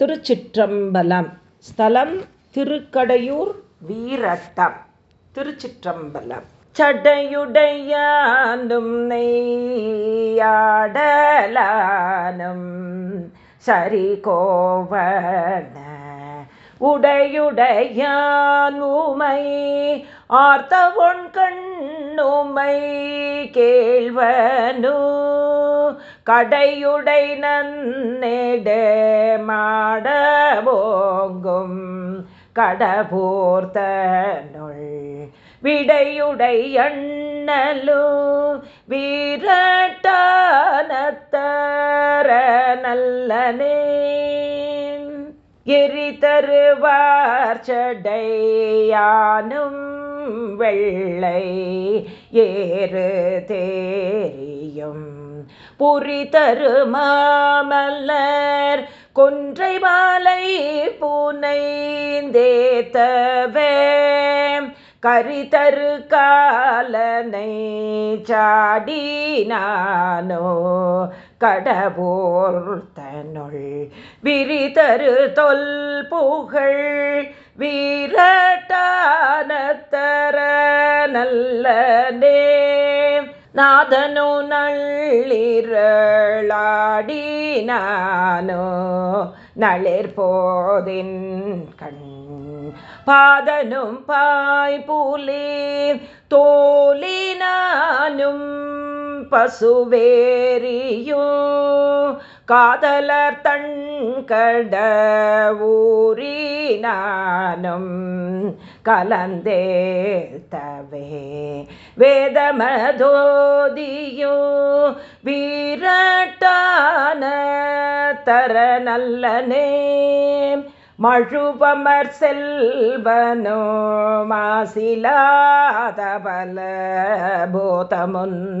திருச்சிற்றம்பலம். ஸ்தலம் திருக்கடையூர் வீரட்டம். திருச்சிற்றம்பலம். சடையுடையானும் நெய்யாடலானும் சரி கோவன உடையுடையான் உமை ஆர்த்த கண்ணுமை கேள்வனு கடையுடை நன்னெடு மாடவோங்கும் கடபோர்த்தனுள். விடையுடை அண்ணலு வீரட்டானத்தர நல்லனே எரி தருவார் சடையானும் வெள்ளை ஏறு தேரியும். புரி தருமாமல்லர் கொன்றை மாலை பூனைந்தேத்தவே கரிதரு காலனை சாடி சாடினானோ கடபோர்த்தனுள் விரிதரு தொல் புகழ் வீரட்டா நல்லனே. நாதனோ நள்ளிரளாடினானோ. நளிர் போதின் கண். பாதனும் பாய் புலி தோலினானும் பசுவேரியும் காதலர் தன் கட கலந்தே தவே. வேதமதோதியோ வீரட்டான தர நல்லனே. மழுவமர் செல்வனோ மாசிலாத பல போதமுன்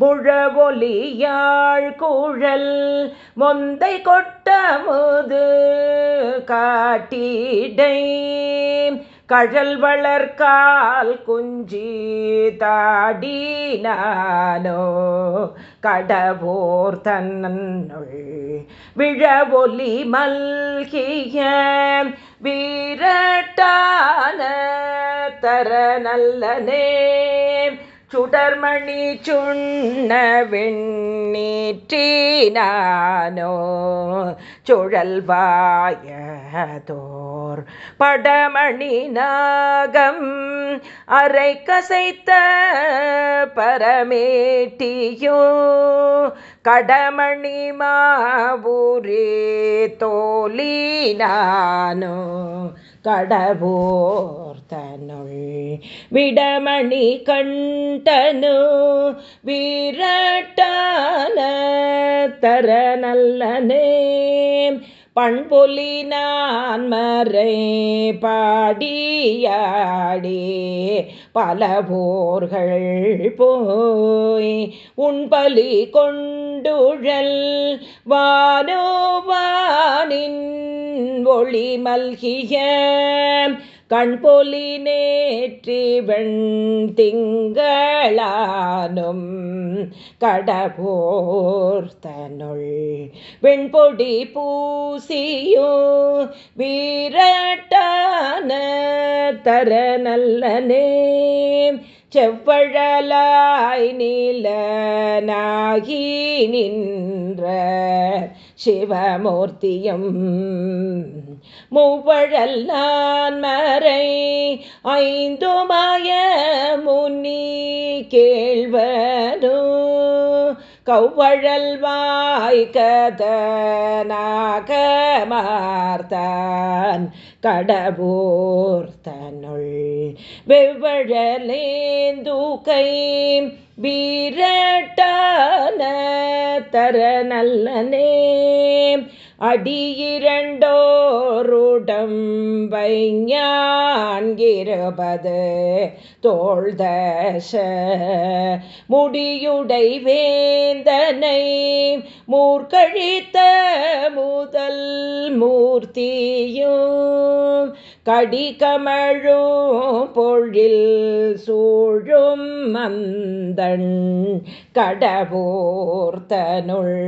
முழவொலியாழ் குழல் மொந்தை கொட்டமுது காட்டிடை. கழல் வளர்க்கால் குஞ்சி தாடி நானோ கடவோர் தன்னுள் விழவொலி மல்கிய வீரட்டான தர நல்லனே. சுடர்மணி சுண்ண வெண்ணீற்றினானோ சுழல்வாயதோர் படமணி நாகம் அரை கசைத்த பரமேட்டியோ கடமணி மாவூரே தோலினானோ கடபோர்த்தனுள் விடமணி கண்டனு வீரட்டான தர நல்லனே பண்பொலி நான் மறை பாடியாடி பல போர்கள் போய் உண்பலி கொண்டுழல் வானோவானின் ஒளி மல்கிய. கண்பொலி நேற்றி வெண் திங்களானும் கடபோர்த்தனுள். வெண்பொடி பூசியோ வீரட்டான தர நல்லனே செவ்வழலாய் நீலனாகி நின்ற சிவமூர்த்தியும் மூவழல் நான் மறை ஐந்துமாய முனி கேள்வனோ கௌவழல்வாய் கதநாகமார்த்தான் கதனாகமார்த்தான் கடபூர்த்தனுள் வெவ்வழலேந்துகை வீரட்டான தர நல்லனே அடியிரண்டோருடம் வைஞான்கிருபது தோழ்தச முடியுடை வேந்தனை மூர்கழித்த முதல் மூர்த்தியும் கடிகமழும் பொழில் சூழும் மந்தன் கடவோர்த்தனுள்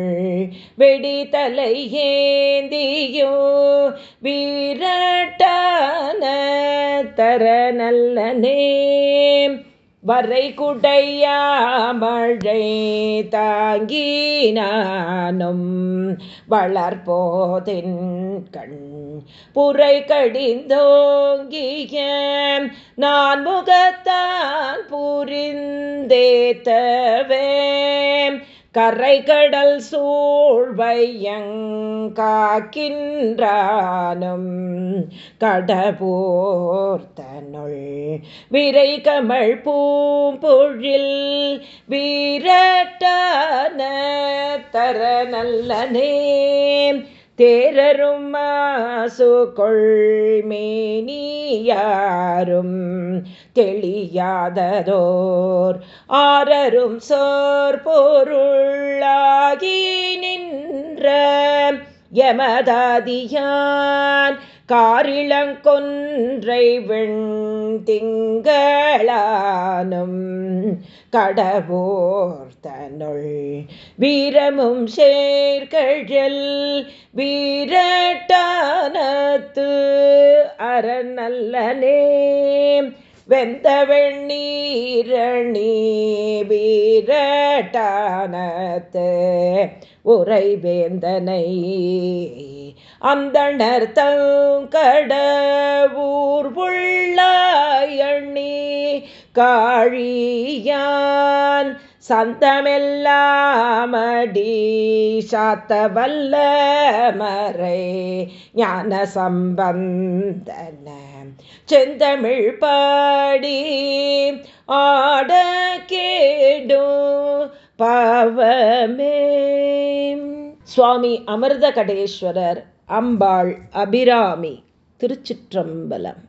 வெடித்தலை ஏந்தியோ வீரட்டான தர நல்லனே வரை குடையாமழை தாங்கினானும் வளர்போதின் கண் புரை கடிந்தோங்கிய நான் முகத்தான் புரிந்தேத்தவே. கரை கடல் சூழ்வையங்காக்கின்றானும் கடபோர்த்தனுள் விரை கமல் பூம்பொழில் வீரட்டான தர நல்லனே தேரரும் மாசு கொள்மேனியாரும் தெளியாததோர். ஆரரும் சோர் பொருளாகி நின்ற யமதாதியான் காரிளங்கொன்றை வெண்திங்களானும் கடவோர்த்தனுள் வீரமும் சேர்கழல் வீரட்டானத்து அறநல்லனே. வெந்த வெண்ணீரணி வீரட்டானத்து உரை வேந்தனை அந்தணர் தங்கடவூர் காழியான். சந்தமெல்லாமடி சாத்தவல்ல மறை ஞான சம்பந்தன செந்தமிழ் பாடி ஆட சுவாமி அமிர்த கடேஸ்வரர் அம்பாள் அபிராமி திருச்சிற்றம்பலம்.